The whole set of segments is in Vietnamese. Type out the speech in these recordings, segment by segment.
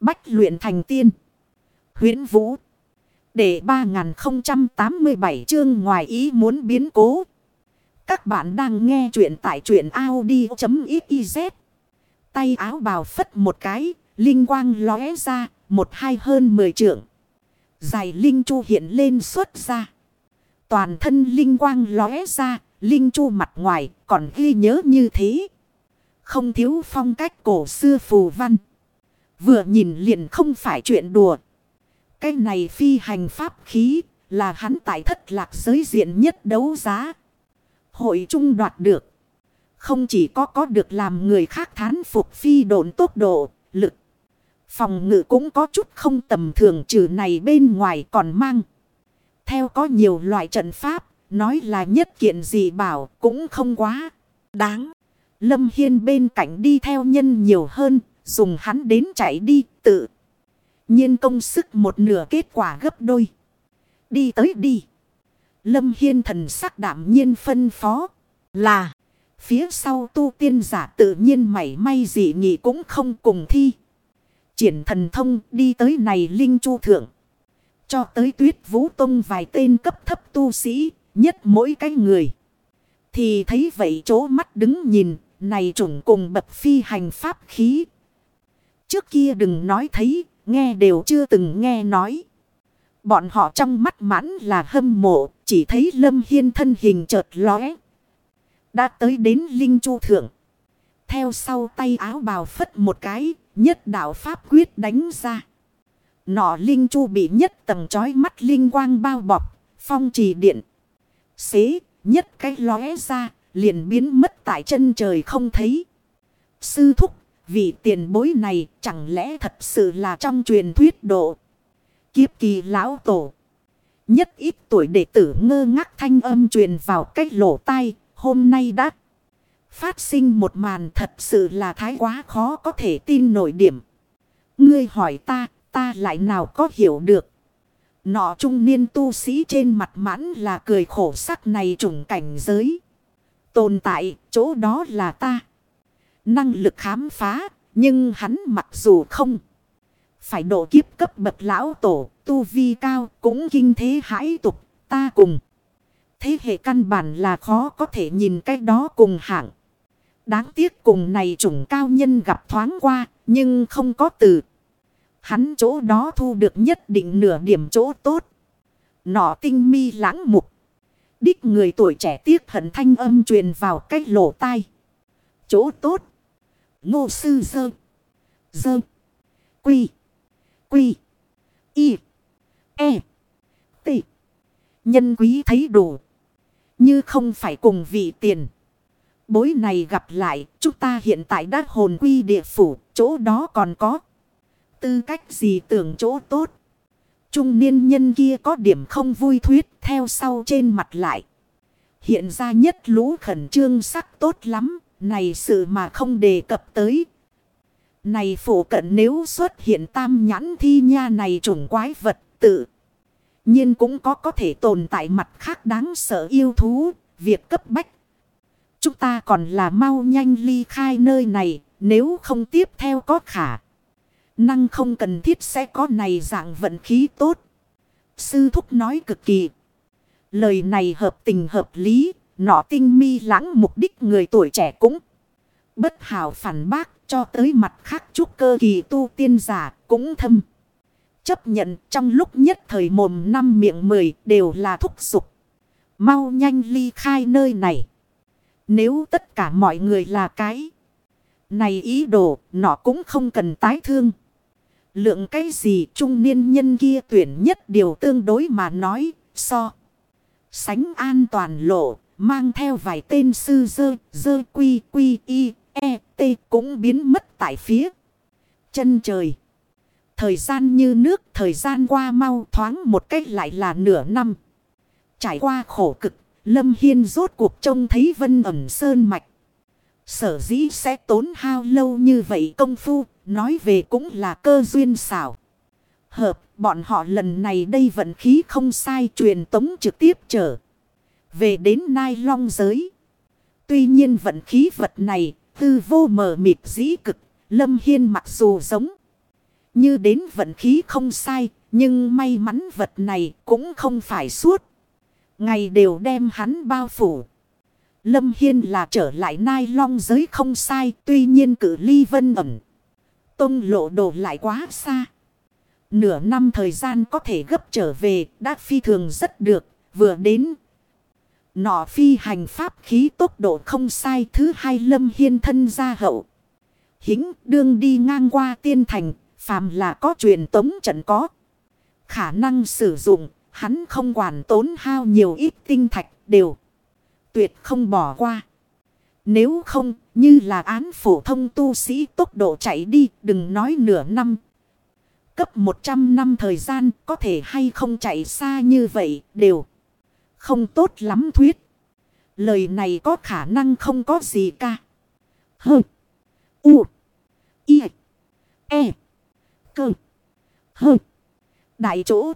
Bách luyện thành tiên. huyễn Vũ. Để 3087 chương ngoài ý muốn biến cố. Các bạn đang nghe truyện tại truyện Audi.xyz. Tay áo bào phất một cái. Linh quang lóe ra. Một hai hơn mười trượng. Dài linh chu hiện lên xuất ra. Toàn thân linh quang lóe ra. Linh chu mặt ngoài còn ghi nhớ như thế. Không thiếu phong cách cổ xưa phù văn. Vừa nhìn liền không phải chuyện đùa. Cái này phi hành pháp khí là hắn tại thất lạc giới diện nhất đấu giá. Hội trung đoạt được. Không chỉ có có được làm người khác thán phục phi độn tốc độ, lực. Phòng ngự cũng có chút không tầm thường trừ này bên ngoài còn mang. Theo có nhiều loại trận pháp, nói là nhất kiện gì bảo cũng không quá đáng. Lâm Hiên bên cạnh đi theo nhân nhiều hơn, dùng hắn đến chạy đi, tự. nhiên công sức một nửa kết quả gấp đôi. Đi tới đi. Lâm Hiên thần sắc đảm nhiên phân phó là phía sau tu tiên giả tự nhiên mảy may gì nghị cũng không cùng thi. Triển thần thông đi tới này linh chu thượng. Cho tới tuyết vũ tông vài tên cấp thấp tu sĩ, nhất mỗi cái người. Thì thấy vậy chỗ mắt đứng nhìn, này trùng cùng bậc phi hành pháp khí. Trước kia đừng nói thấy, nghe đều chưa từng nghe nói. Bọn họ trong mắt mãn là hâm mộ, chỉ thấy lâm hiên thân hình chợt lóe. Đã tới đến linh chu thượng. Theo sau tay áo bào phất một cái, nhất đạo pháp quyết đánh ra. Nọ linh chu bị nhất tầng chói mắt linh quang bao bọc, phong trì điện. Xế, nhất cái lóe ra, liền biến mất tại chân trời không thấy. Sư thúc, vị tiền bối này chẳng lẽ thật sự là trong truyền thuyết độ. Kiếp kỳ lão tổ. Nhất ít tuổi đệ tử ngơ ngác thanh âm truyền vào cách lỗ tai, hôm nay đã phát sinh một màn thật sự là thái quá khó có thể tin nổi điểm. Ngươi hỏi ta, ta lại nào có hiểu được. Nọ trung niên tu sĩ trên mặt mãn là cười khổ sắc này trùng cảnh giới. Tồn tại, chỗ đó là ta. Năng lực khám phá, nhưng hắn mặc dù không. Phải độ kiếp cấp bậc lão tổ, tu vi cao, cũng kinh thế hãi tục, ta cùng. Thế hệ căn bản là khó có thể nhìn cái đó cùng hạng. Đáng tiếc cùng này chủng cao nhân gặp thoáng qua, nhưng không có từ. Hắn chỗ đó thu được nhất định nửa điểm chỗ tốt. Nọ tinh mi lãng mục. Đích người tuổi trẻ tiếc hận thanh âm truyền vào cách lỗ tai. Chỗ tốt. Ngô sư dơ. Dơ. Quy. Quy. Y. E. T. Nhân quý thấy đủ. Như không phải cùng vị tiền. Bối này gặp lại, chúng ta hiện tại đã hồn quy địa phủ, chỗ đó còn có. Tư cách gì tưởng chỗ tốt. Trung niên nhân kia có điểm không vui thuyết theo sau trên mặt lại. Hiện ra nhất lũ khẩn trương sắc tốt lắm. Này sự mà không đề cập tới. Này phủ cận nếu xuất hiện tam nhãn thi nha này trùng quái vật tự. nhiên cũng có có thể tồn tại mặt khác đáng sợ yêu thú. Việc cấp bách. Chúng ta còn là mau nhanh ly khai nơi này. Nếu không tiếp theo có khả năng không cần thiết sẽ có này dạng vận khí tốt. Sư thúc nói cực kỳ. Lời này hợp tình hợp lý, nọ tinh mi lãng mục đích người tuổi trẻ cũng. Bất hảo phản bác cho tới mặt khác chút cơ kỳ tu tiên giả cũng thâm. Chấp nhận trong lúc nhất thời mồm năm miệng mười đều là thúc giục. Mau nhanh ly khai nơi này. Nếu tất cả mọi người là cái. Này ý đồ, nọ cũng không cần tái thương. Lượng cái gì trung niên nhân kia tuyển nhất điều tương đối mà nói, so. Sánh an toàn lộ, mang theo vài tên sư dơ, dơ quy quy y, e, t cũng biến mất tại phía. Chân trời. Thời gian như nước, thời gian qua mau thoáng một cách lại là nửa năm. Trải qua khổ cực, Lâm Hiên rốt cuộc trông thấy vân ẩm sơn mạch. Sở dĩ sẽ tốn hao lâu như vậy công phu, nói về cũng là cơ duyên xảo. Hợp, bọn họ lần này đây vận khí không sai truyền tống trực tiếp trở. Về đến Nai Long giới. Tuy nhiên vận khí vật này, tư vô mờ mịt dĩ cực, Lâm Hiên mặc dù giống Như đến vận khí không sai, nhưng may mắn vật này cũng không phải suốt. Ngày đều đem hắn bao phủ. Lâm Hiên là trở lại nai long giới không sai, tuy nhiên cử ly vân ẩm. Tông lộ đồ lại quá xa. Nửa năm thời gian có thể gấp trở về, đã phi thường rất được, vừa đến. Nọ phi hành pháp khí tốc độ không sai thứ hai lâm hiên thân gia hậu. Hính đương đi ngang qua tiên thành, phàm là có truyền tống trận có. Khả năng sử dụng, hắn không quản tốn hao nhiều ít tinh thạch đều. Tuyệt không bỏ qua. Nếu không, như là án phổ thông tu sĩ tốc độ chạy đi, đừng nói nửa năm. Cấp 100 năm thời gian, có thể hay không chạy xa như vậy, đều không tốt lắm thuyết. Lời này có khả năng không có gì cả Hơ. U. Y. E. Cơ. Hơ. Đại chỗ.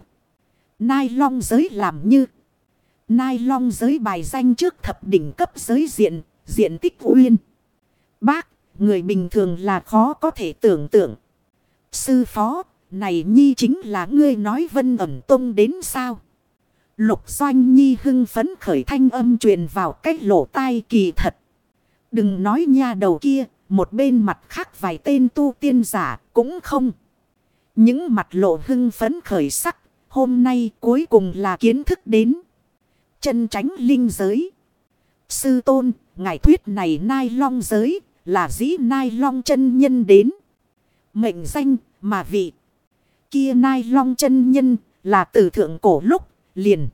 Nai long giới làm như. Nai long giới bài danh trước thập đỉnh cấp giới diện. Diện tích uyên. Bác. Người bình thường là khó có thể tưởng tượng. Sư phó. Này nhi chính là ngươi nói vân ẩm tông đến sao. Lục doanh nhi hưng phấn khởi thanh âm truyền vào cách lỗ tai kỳ thật. Đừng nói nha đầu kia. Một bên mặt khác vài tên tu tiên giả cũng không. Những mặt lộ hưng phấn khởi sắc. Hôm nay cuối cùng là kiến thức đến. Chân tránh linh giới. Sư tôn, ngài thuyết này nai long giới. Là dĩ nai long chân nhân đến. Mệnh danh mà vị. Kia nai long chân nhân là từ thượng cổ lúc liền.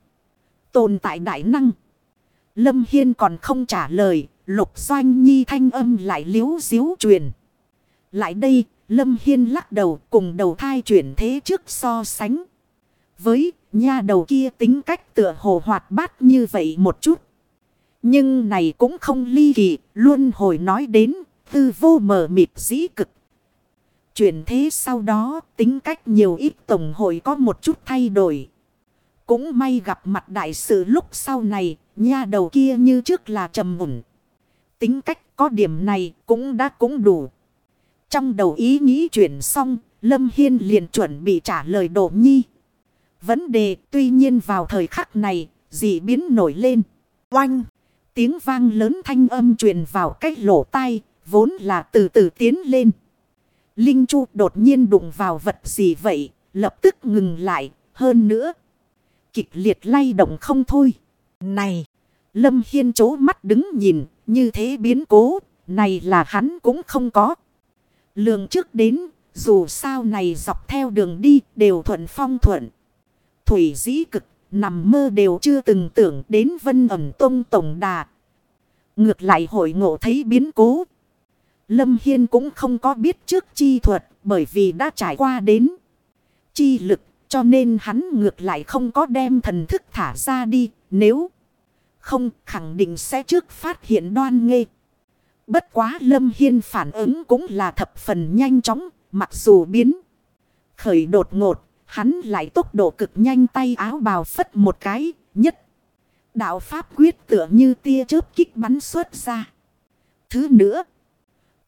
Tồn tại đại năng. Lâm Hiên còn không trả lời. Lục doanh nhi thanh âm lại liếu diếu truyền. Lại đây, Lâm Hiên lắc đầu cùng đầu thai chuyển thế trước so sánh. Với nha đầu kia tính cách tựa hồ hoạt bát như vậy một chút. Nhưng này cũng không ly kỳ, luôn hồi nói đến, tư vô mờ mịt dĩ cực. Chuyển thế sau đó, tính cách nhiều ít tổng hội có một chút thay đổi. Cũng may gặp mặt đại sự lúc sau này, nha đầu kia như trước là trầm mụn. Tính cách có điểm này cũng đã cũng đủ. Trong đầu ý nghĩ chuyển xong, Lâm Hiên liền chuẩn bị trả lời Đỗ Nhi. Vấn đề tuy nhiên vào thời khắc này, dị biến nổi lên. Oanh! Tiếng vang lớn thanh âm truyền vào cách lỗ tai, vốn là từ từ tiến lên. Linh Chu đột nhiên đụng vào vật gì vậy, lập tức ngừng lại, hơn nữa. Kịch liệt lay động không thôi. Này! Lâm Hiên chố mắt đứng nhìn, như thế biến cố, này là hắn cũng không có. Lường trước đến, dù sao này dọc theo đường đi đều thuận phong thuận. Thủy dĩ cực, nằm mơ đều chưa từng tưởng đến vân ẩm tông tổng đà. Ngược lại hội ngộ thấy biến cố. Lâm Hiên cũng không có biết trước chi thuật bởi vì đã trải qua đến chi lực cho nên hắn ngược lại không có đem thần thức thả ra đi nếu không khẳng định sẽ trước phát hiện đoan nghê. Bất quá Lâm Hiên phản ứng cũng là thập phần nhanh chóng, mặc dù biến. Khởi đột ngột, hắn lại tốc độ cực nhanh tay áo bào phất một cái, nhất. Đạo Pháp quyết tựa như tia chớp kích bắn xuất ra. Thứ nữa,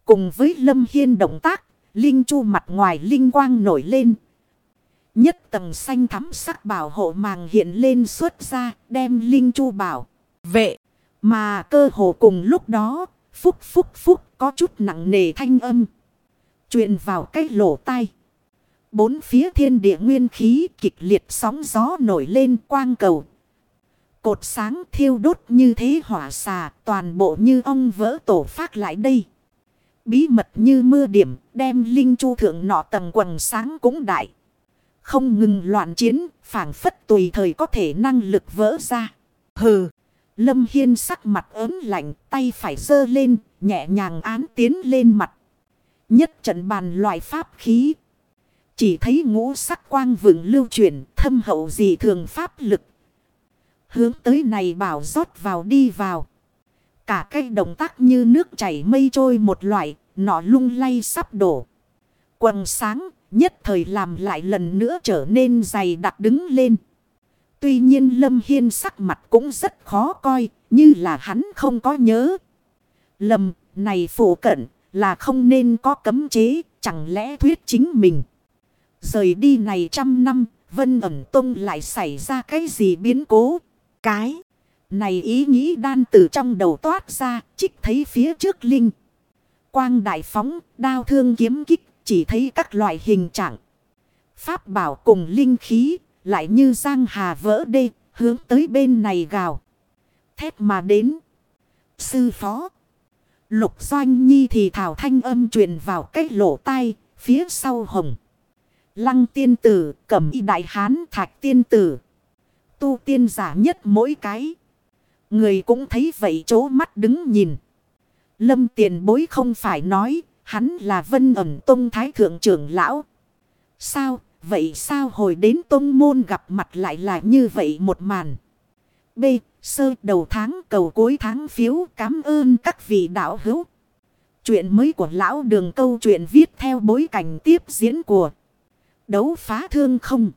cùng với Lâm Hiên động tác, Linh Chu mặt ngoài Linh Quang nổi lên. Nhất tầng xanh thắm sắc bảo hộ màng hiện lên xuất ra, đem Linh Chu bảo. Vệ, mà cơ hồ cùng lúc đó, phúc phúc phúc có chút nặng nề thanh âm. truyền vào cái lỗ tai. Bốn phía thiên địa nguyên khí kịch liệt sóng gió nổi lên quang cầu. Cột sáng thiêu đốt như thế hỏa xà toàn bộ như ong vỡ tổ phát lại đây. Bí mật như mưa điểm đem linh chu thượng nọ tầng quần sáng cũng đại. Không ngừng loạn chiến phản phất tùy thời có thể năng lực vỡ ra. Hừ. Lâm Hiên sắc mặt ớn lạnh, tay phải dơ lên, nhẹ nhàng án tiến lên mặt. Nhất trận bàn loại pháp khí. Chỉ thấy ngũ sắc quang vững lưu chuyển, thâm hậu dị thường pháp lực. Hướng tới này bảo rót vào đi vào. Cả cái động tác như nước chảy mây trôi một loại, nọ lung lay sắp đổ. Quần sáng, nhất thời làm lại lần nữa trở nên dày đặc đứng lên. Tuy nhiên Lâm Hiên sắc mặt cũng rất khó coi, như là hắn không có nhớ. Lầm, này phủ cận, là không nên có cấm chế, chẳng lẽ thuyết chính mình. Rời đi này trăm năm, Vân ẩn tông lại xảy ra cái gì biến cố. Cái này ý nghĩ đan từ trong đầu toát ra, trích thấy phía trước linh. Quang đại phóng, đao thương kiếm kích, chỉ thấy các loại hình trạng. Pháp bảo cùng linh khí, lại như giang hà vỡ đê, hướng tới bên này gào. Thét mà đến. Sư phó. Lục doanh nhi thì thảo thanh âm truyền vào cách lỗ tai, phía sau hồng. Lăng tiên tử, cẩm y đại hán thạch tiên tử. Tu tiên giả nhất mỗi cái. Người cũng thấy vậy chố mắt đứng nhìn. Lâm tiền bối không phải nói, hắn là vân ẩm tông thái thượng trưởng lão. Sao, vậy sao hồi đến tông môn gặp mặt lại là như vậy một màn. B. Sơ đầu tháng cầu cuối tháng phiếu cảm ơn các vị đạo hữu. Chuyện mới của lão đường câu chuyện viết theo bối cảnh tiếp diễn của đấu phá thương không.